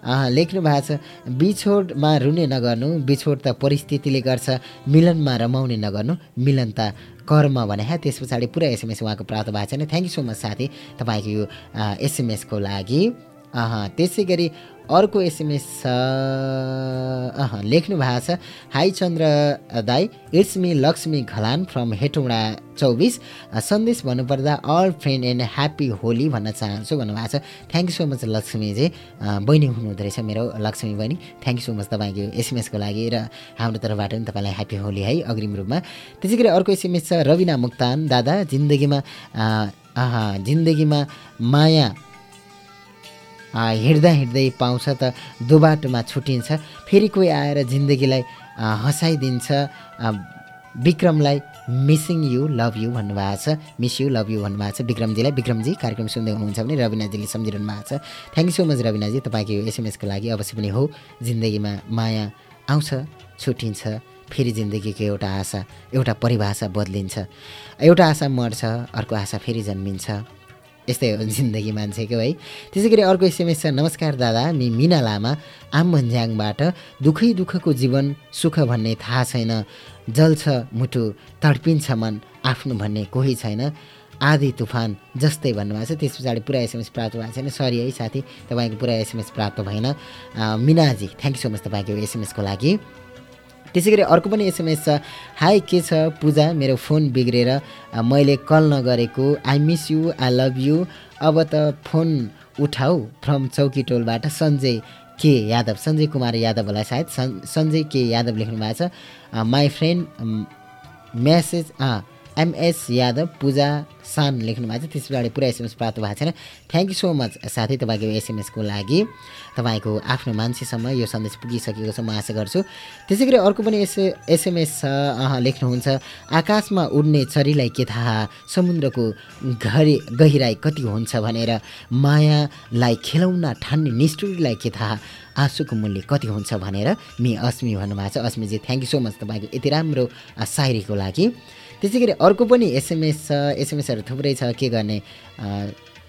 लेख्नु भएको छ बिछोडमा रुने नगर्नु बिछोड त परिस्थितिले गर्छ मिलनमा रमाउने नगर्नु मिलन त कर्म भने है त्यस पछाडि पुरा एसएमएस उहाँको प्राप्त भएको छैन। थ्याङ्क यू सो मच साथी तपाईँको यो एसएमएसको लागि। त्यसै गरी अर्को एसएमएस छ। अह लेख्नु भएको छ hi Chandra dai it's me Laxmi Ghalan from Hetauda चौबिस। सन्देश भन्नुपर्दा all friend and happy Holi भन्न चाहन्छु भन्नुभएको छ। थ्याङ्क यू सो मच लक्ष्मीजी। बहिनी हुनुहुँदो रहेछ मेरो लक्ष्मी बहिनी। थ्याङ्क यू सो मच तपाईँको एसएमएसको लागि र हाम्रो तर्फबाट पनि तपाईँलाई ह्याप्पी होली है अग्रिम रूपमा। त्यसै गरी अर्को एसएमएस छ रविना मुक्तान दादा जिन्दगीमा जिन्दगीमा माया हिँड्दा हिँड्दै पाउँछ त दुबाटोमा छुटिन्छ। फेरि कोही आएर जिन्दगीलाई हँसाइदिन्छ। विक्रमलाई मिसिङ यु लभ यु भन्नुभएको छ। मिस यु लभ यु भन्नुभएको छ। विक्रमजीलाई विक्रमजी कार्यक्रम सुन्दै हुनुहुन्छ भने रविनाजीले सम्झिरहनु भएको छ। थ्याङ्क यू सो मच रविनाजी तपाईँको यो एसएमएसको लागि अवश्य पनि हो। जिन्दगीमा माया आउँछ छुट्टिन्छ फेरि जिन्दगीको एउटा आशा एउटा परिभाषा बदलिन्छ। एउटा आशा मर्छ अर्को आशा फेरि जन्मिन्छ। यस्तै हो जिन्दगी मान्छेको है। त्यसै गरी अर्को एसएमएस छ नमस्कार दादा मि मिना लामा आम भन्ज्याङबाट दुःखै दुःखको जीवन सुख भन्ने थाहा छैन जल्छ मुटु तडपिन्छ मन आफ्नो भन्ने कोही छैन। आधी तुफान जस्तै भन्नुभएको छ त्यस पछाडि पुरा एसएमएस प्राप्त भएको छैन। सरी है साथी तपाईँको पुरा एसएमएस प्राप्त भएन। मिनाजी थ्याङ्क यू सो मच तपाईँको एसएमएसको लागि। त्यसै गरी अर्को पनि एसएमएस छ। हाई के छ? पूजा मेरो फोन बिग्रेर मैले कल नगरेको। I miss you I love you अब त फोन उठाऊ फ्रम चौकी टोलबाट। सञ्जय के यादव सञ्जय कुमार यादव होला सायद सञ्जय के यादव लेख्नु भएको छ my friend message MS Yadav Puja सान लेख्नु भएको छ। त्यस पछाडि पुरा एसएमएस प्राप्त भएको छैन। थ्याङ्क यू सो मच साथै तपाईँको एसएमएसको लागि। तपाईँको आफ्नो मान्छेसम्म यो सन्देश पुगिसकेको छ म आशा गर्छु। त्यसै गरी अर्को पनि एस एसएमएस छ लेख्नुहुन्छ। आकाशमा उड्ने चरीलाई के थाहा? समुद्रको घरि गहिराई कति हुन्छ भनेर मायालाई खेलौना ठान्ने निष्ठुरीलाई के थाहा? आँसुको मूल्य कति हुन्छ भनेर मि अस्मी भन्नुभएको छ। अस्मीजी थ्याङ्क यू सो मच तपाईँको यति राम्रो सायरीको लागि। त्यसै गरी अर्को पनि एसएमएस छ एसएमएसहरू थुप्रै छ के गर्ने?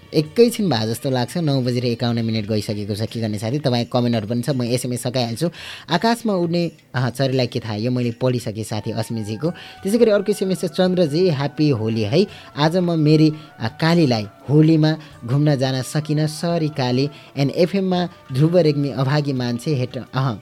एकैछिन भए जस्तो लाग्छ। नौ बजेर एकाउन्न मिनट गइसकेको छ। के गर्ने साथी? तपाईँको कमेन्टहरू पनि छ म एसएमएस सकाइहाल्छु। आकाशमा उड्ने चरीलाई के थाहा यो? मैले पढिसकेँ साथी अस्मिजीको। त्यसै गरी अर्को एसएमएस छ चन्द्रजी ह्याप्पी होली है। आज म मेरी कालीलाई होलीमा घुम्न जान सकिनँ। सरी काली एन्ड एफएममा ध्रुव रेग्मी अभागी मान्छे हेट अह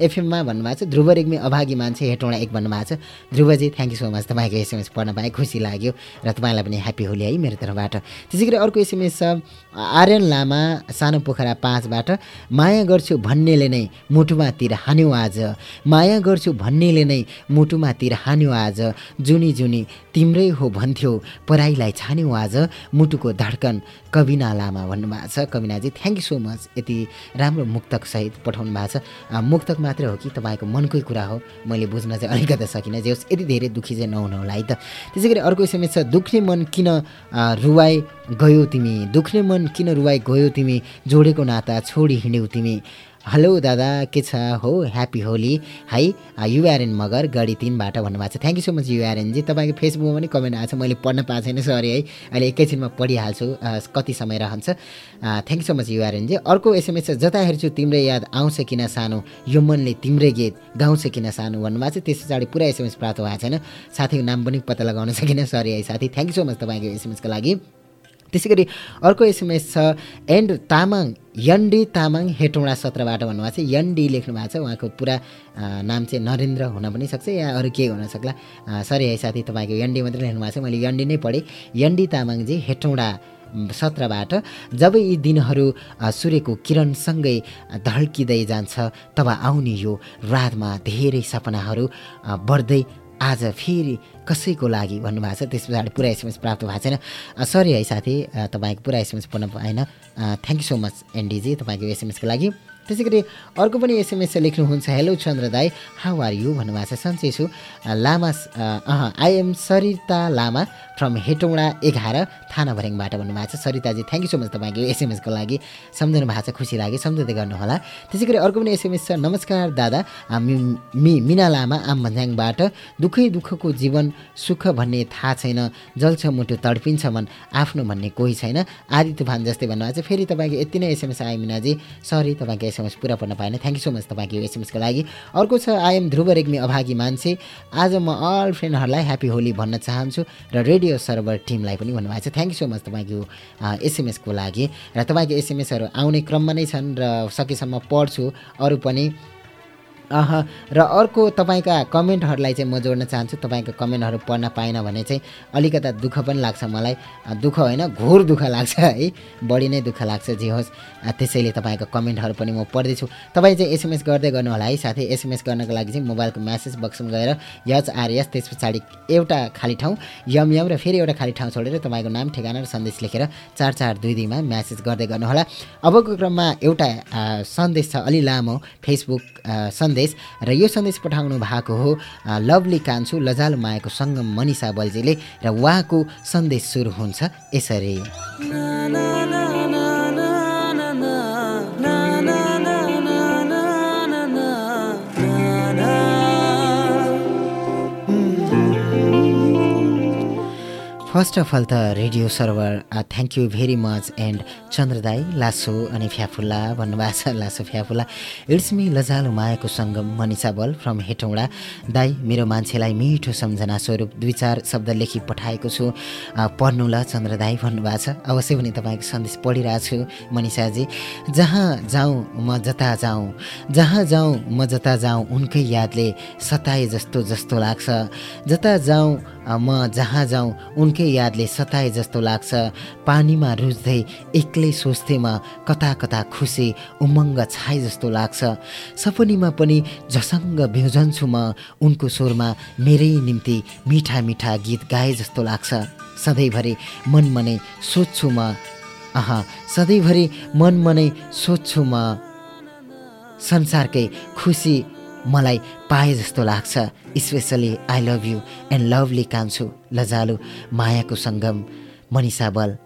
एफएममा भन्नुभएको छ ध्रुव रेग्मी अभागी मान्छे हेटौँडा एक भन्नुभएको छ। ध्रुवजी थ्याङ्क यू सो मच तपाईँको एसएमएस पढ्न पाएँ खुसी लाग्यो र तपाईँलाई पनि ह्याप्पी होली है मेरो तर्फबाट। त्यसै गरी अर्को एसएमएस छ आर्यन लामा सानो पोखरा पाँचबाट माया गर्छु भन्नेले नै मुटुमा तिर हान्यो आज। माया गर्छु भन्नेले नै मुटुमा तिर हान्यो आज। जुनी जुनी तिम्रै हो भन्थ्यो पराईलाई छान्यो आज। मुटुको धड्कन कविना लामा भन्नुभएको छ। कविनाजी थ्याङ्क यू सो मच यति राम्रो मुक्तकसहित पठाउनु भएको छ। अ, मुक्तक मात्रै हो कि तपाईँको मनकै कुरा हो मैले बुझ्न चाहिँ अलिकति सकिनँ। जे होस् यति धेरै दुःखी चाहिँ नहुनु होला है त। त्यसै गरी अर्को एसएमएस छ दुख्ने मन किन रुवाई गयो तिमी? दुख्ने मन किन रुवाई गयो तिमी? जोडेको नाता छोडी हिँड्यौ तिमी? हेलो दादा के छ? हो ह्याप्पी होली। है युआरएन मगर गढी तिनबाट भन्नुभएको छ। थ्याङ्क यू सो मच युआरएनजी। तपाईँको फेसबुकमा पनि कमेन्ट आएको छ। मैले पढ्न पाएको छैन सरी है। अहिले एकैछिनमा पढिहाल्छु कति समय रहन्छ। थ्याङ्क यू सो मच युआरएनजी। अर्को एसएमएस छ जता हेर्छु तिम्रै याद आउँछ किन सानो? यो मनले तिम्रै गीत गाउँछ किन सानो भन्नुभएको छ। त्यस पछाडि पुरा एसएमएस प्राप्त भएको छैन। साथीको नाम पनि पत्ता लगाउन सकिनँ। सरी है साथी। थ्याङ्क यू सो मच तपाईँको एसएमएसको लागि। त्यसै गरी अर्को एसएमएस छ एन्ड तामाङ यन्डी तामाङ हेटौँडा सत्रबाट भन्नुभएको छ। यन्डी लेख्नु भएको छ। उहाँको पुरा नाम चाहिँ नरेन्द्र हुन पनि सक्छ। या अरू के हुन सक्ला? अ, सरी है साथी तपाईँको यन्डी मात्रै लेख्नु भएको छ। मैले यन्डी नै पढेँ। यन्डी तामाङजी हेटौँडा सत्रबाट जब यी दिनहरू सूर्यको किरणसँगै ढल्किँदै जान्छ तब आउने यो रातमा धेरै सपनाहरू बढ्दै आज फेरि कसैको लागि भन्नुभएको छ? त्यस पछाडि पुरा एसएमएस प्राप्त भएको छैन। सरी है साथी तपाईँको पुरा एसएमएस पढ्न पाएन थ्याङ्क यू सो मच एनडिजी तपाईँको एसएमएसको लागि। त्यसै गरी अर्को पनि एसएमएस लेख्नुहुन्छ हेलो चन्द्र दाई हाउ आर यु भन्नुभएको छ। सन्चै छु। Lama uh I am Sarita Lama from Hetauda एघार थाना भर्याङबाट भन्नुभएको छ। सरिताजी थ्याङ्क यू सो मच तपाईँको एसएमएसको लागि। सम्झनु भएको छ खुसी लाग्यो। सम्झँदै गर्नुहोला। त्यसै गरी अर्को पनि एसएमएस छ। नमस्कार दादा मि मिना लामा आम भन्ज्याङबाट। दुःखै दुःखको जीवन सुख भन्ने थाहा छैन। जल्छ मुटु तडपिन्छ मन आफ्नो भन्ने कोही छैन। आदि तुफान जस्तै भन्नुभएको छ। फेरि तपाईँको यति नै एसएमएस आयो मिनाजी। सरी तपाईँको एसएमएस पुरा पढ्न पाएन। थ्याङ्क यू सो मच तपाईँको एसएमएसको लागि। अर्को छ आइएम ध्रुव रेग्मी अभागी मान्छे। आज म अल फ्रेन्डहरूलाई ह्याप्पी होली भन्न चाहन्छु र रेडियो सर्भर टिमलाई पनि भन्नुभएको छ। थ्याङ्क यू सो मच तपाईँको एसएमएसको लागि। र तपाईँको एसएमएसहरू आउने क्रममा नै छन् र सकेसम्म पढ्छु। अरू पनि अह र अर्को तपाईँका कमेन्टहरूलाई चाहिँ म जोड्न चाहन्छु। तपाईँको कमेन्टहरू पढ्न पाएन भने चाहिँ अलिकता दुःख पनि लाग्छ मलाई। दुःख होइन घोर दुःख लाग्छ है। बढी नै दुःख लाग्छ जे होस्। त्यसैले तपाईँको कमेन्टहरू पनि म पढ्दैछु। तपाईँ चाहिँ एसएमएस गर्दै गर्नु होला है। साथै एसएमएस गर्नको लागि चाहिँ मोबाइलको म्यासेज बक्समा गएर यच आरएस त्यस पछाडि एउटा खाली ठाउँ यम यम र फेरि एउटा खाली ठाउँ छोडेर तपाईँको नाम ठेगाना र सन्देश लेखेर चार चार दुई दुईमा म्यासेज गर्दै गर्नुहोला। अबको क्रममा एउटा सन्देश छ। अलि लामो। फेसबुक अ, सन्देश र यो सन्देश पठाउनु भएको हो लभली कान्छु लजालु मायाको सङ्गम मनिषा बल्जीले र उहाँको सन्देश सुरु हुन्छ यसरी। फर्स्ट अफ अल त radio server thank you very much and Chandra dai लासो अनि फ्याफुल्ला भन्नुभएको छ लासो फ्याफुल्ला इट्स मी लजालु मायाको सङ्गम मनिषा बल फ्रम हेटौँडा दाई मेरो मान्छेलाई मिठो सम्झना स्वरूप दुई चार शब्द लेखी पठाएको छु पढ्नु ल चन्द्र दाई भन्नुभएको छ अवश्य पनि तपाईँको सन्देश पढिरहेको छु मनिषाजी जहाँ जाउँ म जता जाउँ जहाँ जाउँ म जता जाउँ उनकै यादले सताए जस्तो जस्तो लाग्छ जता जाउँ म जहाँ जाउँ उनकै यादले सताए जस्तो लाग्छ। पानीमा रुच्दै एक्लै सोच्थे म कता कता खुसी उमङ्ग छाए जस्तो लाग्छ। सपनीमा पनि झसङ्ग बिउजन्छु म उनको स्वरमा मेरै निम्ति मिठा मिठा गीत गाए जस्तो लाग्छ। सधैँभरि मनमा नै सोध्छु म अह सधैँभरि मनमा नै सोध्छु म। संसारकै खुसी मलाई पाए जस्तो लाग्छ। Specially I love you and lovely कान्छु लजालु मायाको सङ्गम मनिषा बल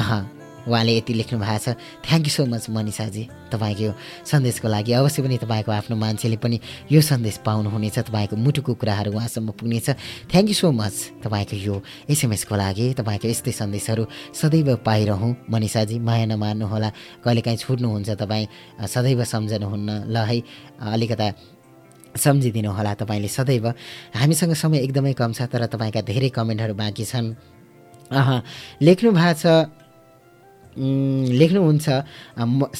आहा उहाँले यति लेख्नु भएको छ। थ्याङ्क यू सो मच मनिषाजी तपाईँको यो सन्देशको लागि। अवश्य पनि तपाईँको आफ्नो मान्छेले पनि यो सन्देश पाउनुहुनेछ। तपाईँको मुटुको कुराहरू उहाँसम्म पुग्नेछ। थ्याङ्क यू सो मच तपाईँको यो एसएमएसको लागि। तपाईँको यस्तै सन्देशहरू सदैव पाइरहँ। मनिषाजी माया नमार्नुहोला। कहिलेकाहीँ छुट्नुहुन्छ तपाईँ सदैव सम्झनुहुन्न। ल है अलिकता सम्झिदिनु होला तपाईँले सदैव। हामीसँग समय एकदमै कम छ तर तपाईँका धेरै कमेन्टहरू बाँकी छन्। अह लेख्नु भएको छ लेख्नुहुन्छ।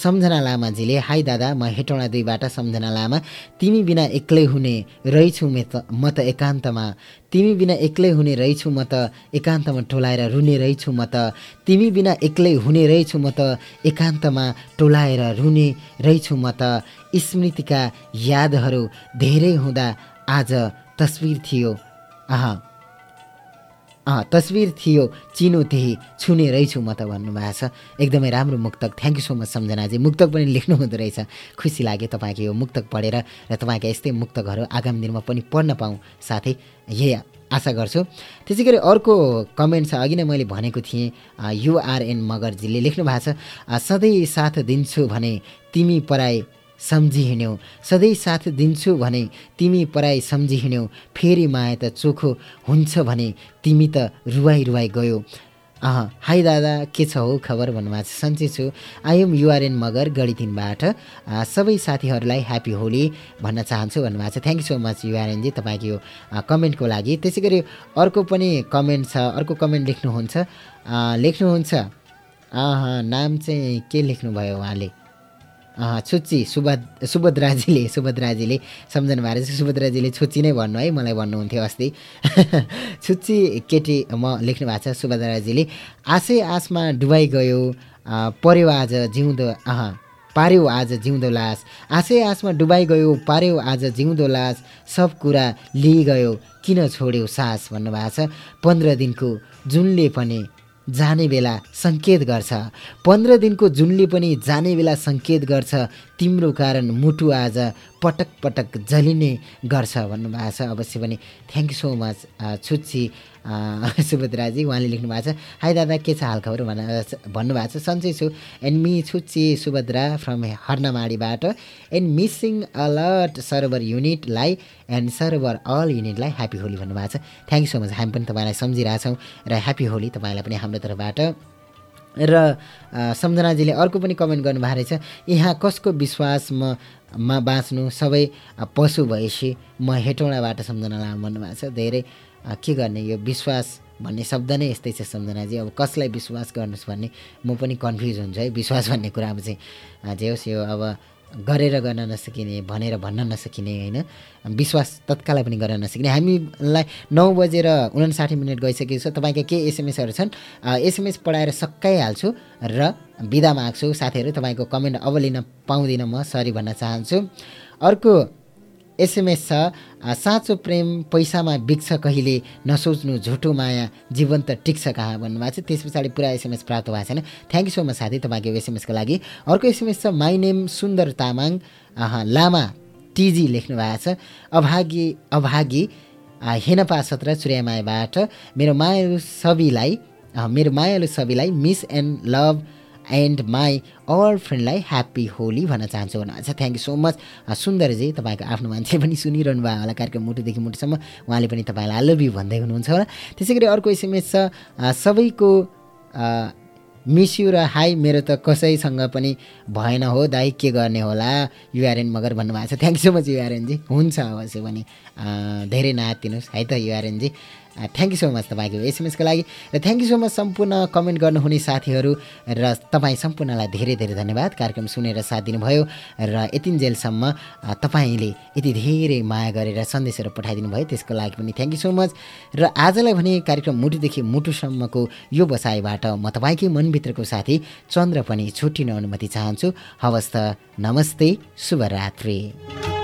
सम्झना लामाजीले हाई दादा म हेटौँडा दुईबाट सम्झना लामा। तिमी बिना एक्लै हुने रहेछु मे त म त एकान्तमा। तिमी बिना एक्लै हुने रहेछु म त एकान्तमा टोलाएर रुने रहेछु म त। तिमी बिना एक्लै हुने रहेछु म त एकान्तमा टोलाएर रुने रहेछु म त। स्मृतिका यादहरू धेरै हुँदा आज तस्विर थियो। आहा तस्विर थियो चिनो त्यही छुने रहेछु म त भन्नुभएको छ। एकदमै राम्रो मुक्तक। थ्याङ्क यू सो मच सम्झनाजी। मुक्तक पनि लेख्नु हुँदो रहेछ। खुसी लाग्यो तपाईँको यो मुक्तक पढेर र तपाईँका यस्तै मुक्तकहरू आगामी दिनमा पनि पढ्न पाऊँ। साथै यही आशा गर्छु। त्यसै गरी अर्को कमेन्ट छ। अघि नै मैले भनेको थिएँ युआरएन मगरजीले लेख्नु भएको छ सधैँ साथ दिन्छु भने तिमी पराई सम्झी हिँड्यौ सधैँ साथ दिन्छु भने तिमी पराई सम्झी हिँड्यौ फेरि माया त चोखो हुन्छ भने तिमी त रुवाई रुवाई गयो। अह हाई दादा के छ हो खबर भन्नुभएको छ? सन्चै छु। आइएम युआरएन मगर गढीतिनबाट अ, सबै साथीहरूलाई ह्याप्पी होली भन्न चाहन्छु भन्नुभएको छ। थ्याङ्क यू सो मच युआरएनजी तपाईँको यो कमेन्टको लागि। त्यसै गरी अर्को पनि कमेन्ट छ अर्को कमेन्ट लेख्नुहुन्छ। लेख्नुहुन्छ। नाम चाहिँ के लेख्नुभयो उहाँले? छुच्ची सुभद सुभद्राजीले सुभद्राजीले सम्झनु भएको रहेछ सुभद्राजीले छुच्ची नै भन्नु है मलाई भन्नुहुन्थ्यो अस्ति। [laughs] छुच्ची केटी म लेख्नु भएको छ सुभद्राजीले आशै आसमा डुबाइ गयो पर्यो आज जिउँदो अह पार्यो आज जिउँदो लास। आशै आसमा डुबाइ गयो पार्यो आज जिउँदो लास। सब कुरा लिइगयो किन छोड्यो सास? भन्नुभएको छ पन्ध्र दिनको जुनले पनि जाने बेला सङ्केत गर्छ। पन्ध्र दिनको जुनले पनि जाने बेला सङ्केत गर्छ। तिम्रो कारण मुटु आज पटक पटक जलिने गर्छ भन्नुभएको छ। अवश्य पनि थ्याङ्क यू सो मच छुच्ची [laughs] सुभद्राजी उहाँले लेख्नु भएको छ। हाई दादा के छ हालखबर भन्न भन्नुभएको छ? सन्चै छु। एन्ड मी छुच्ची सुभद्रा फ्रम हर्नमाडीबाट। एन्ड मिसिङ अलर्ट सर्भर युनिटलाई एन्ड सर्भर अल युनिटलाई ह्याप्पी होली भन्नुभएको छ। थ्याङ्क यू सो मच हामी पनि तपाईँलाई सम्झिरहेछौँ र ह्याप्पी होली तपाईँलाई पनि हाम्रो तर्फबाट। र सम्झनाजीले अर्को पनि कमेन्ट गर्नुभएको रहेछ यहाँ कसको विश्वासमा मा बाँच्नु? सबै पशु भएपछि म हेटौँडाबाट सम्झना लाम भन्नुभएको छ। धेरै के गर्ने यो विश्वास भन्ने शब्द नै यस्तै छ सम्झनाजी। अब कसलाई विश्वास गर्नुहोस् भन्ने म पनि कन्फ्युज हुन्छु है। विश्वास भन्ने कुरामा चाहिँ जे होस् यो अब गरेर गर्न नसकिने भनेर भन्न नसकिने होइन? विश्वास तत्कालै पनि गर्न नसकिने। हामीलाई नौ बजेर उनासाठी मिनट गइसकेको छ। तपाईँका के एसएमएसहरू छन्? एसएमएस पढाएर सकाइहाल्छु र बिदा माग्छु। साथीहरू तपाईँको कमेन्ट अब लिन पाउँदिनँ म। सरी भन्न चाहन्छु। अर्को एसएमएस छ। साँचो प्रेम पैसामा बिग्छ कहिले नसोच्नु झुटो माया जीवन त टिक्छ कहाँ भन्नुभएको छ। त्यस पछाडि पुरा एसएमएस प्राप्त भएको छैन। थ्याङ्क यू सो मच साथी तपाईँको एसएमएसको लागि। अर्को एसएमएस छ माई नेम सुन्दर तामाङ। लामा टिजी लेख्नु भएको छ। अभागी अभागी हेनपा सत्र चुर्यामायाबाट। मेरो मायालु सबैलाई मेरो मायालु सबैलाई miss and love and my all फ्रेन्डलाई happy Holi भन्न चाहन्छु भन्नुभएको छ. थ्याङ्क यू सो मच सुन्दरजी तपाईँको आफ्नो मान्छे पनि सुनिरहनु भयो होला कार्यक्रम मुटुदेखि मुटुसम्म उहाँले पनि तपाईँलाई आई लभ यु भन्दै हुनुहुन्छ होला. त्यसै गरी अर्को एसएमएस छ। सबैको मिस यु र हाई मेरो त कसैसँग पनि भएन हो दाइ के गर्ने होला? युआरएन मगर भन्नुभएको छ। थ्याङ्क सो मच युआरएनजी हुन्छ अवश्य पनि। धेरै नआत्तिनुहोस् है त युआरएनजी थ्याङ्क यू सो मच तपाईँको एसएमएसको लागि र थ्याङ्क यू सो मच सम्पूर्ण कमेन्ट गर्नुहुने साथीहरू र तपाईँ सम्पूर्णलाई धेरै धेरै धन्यवाद। कार्यक्रम सुनेर साथ दिनुभयो र यतिन्जेलसम्म अँ, तपाईँले यति धेरै माया गरेर सन्देशहरू पठाइदिनु भयो त्यसको लागि पनि थ्याङ्क यू सो मच र आजलाई भने कार्यक्रम मुटुदेखि मुटुसम्मको यो बसाइबाट म तपाईँकै मनभित्रको साथी चन्द्र पनि छुट्टिन अनुमति चाहन्छु। हवस् त नमस्ते शुभरात्री।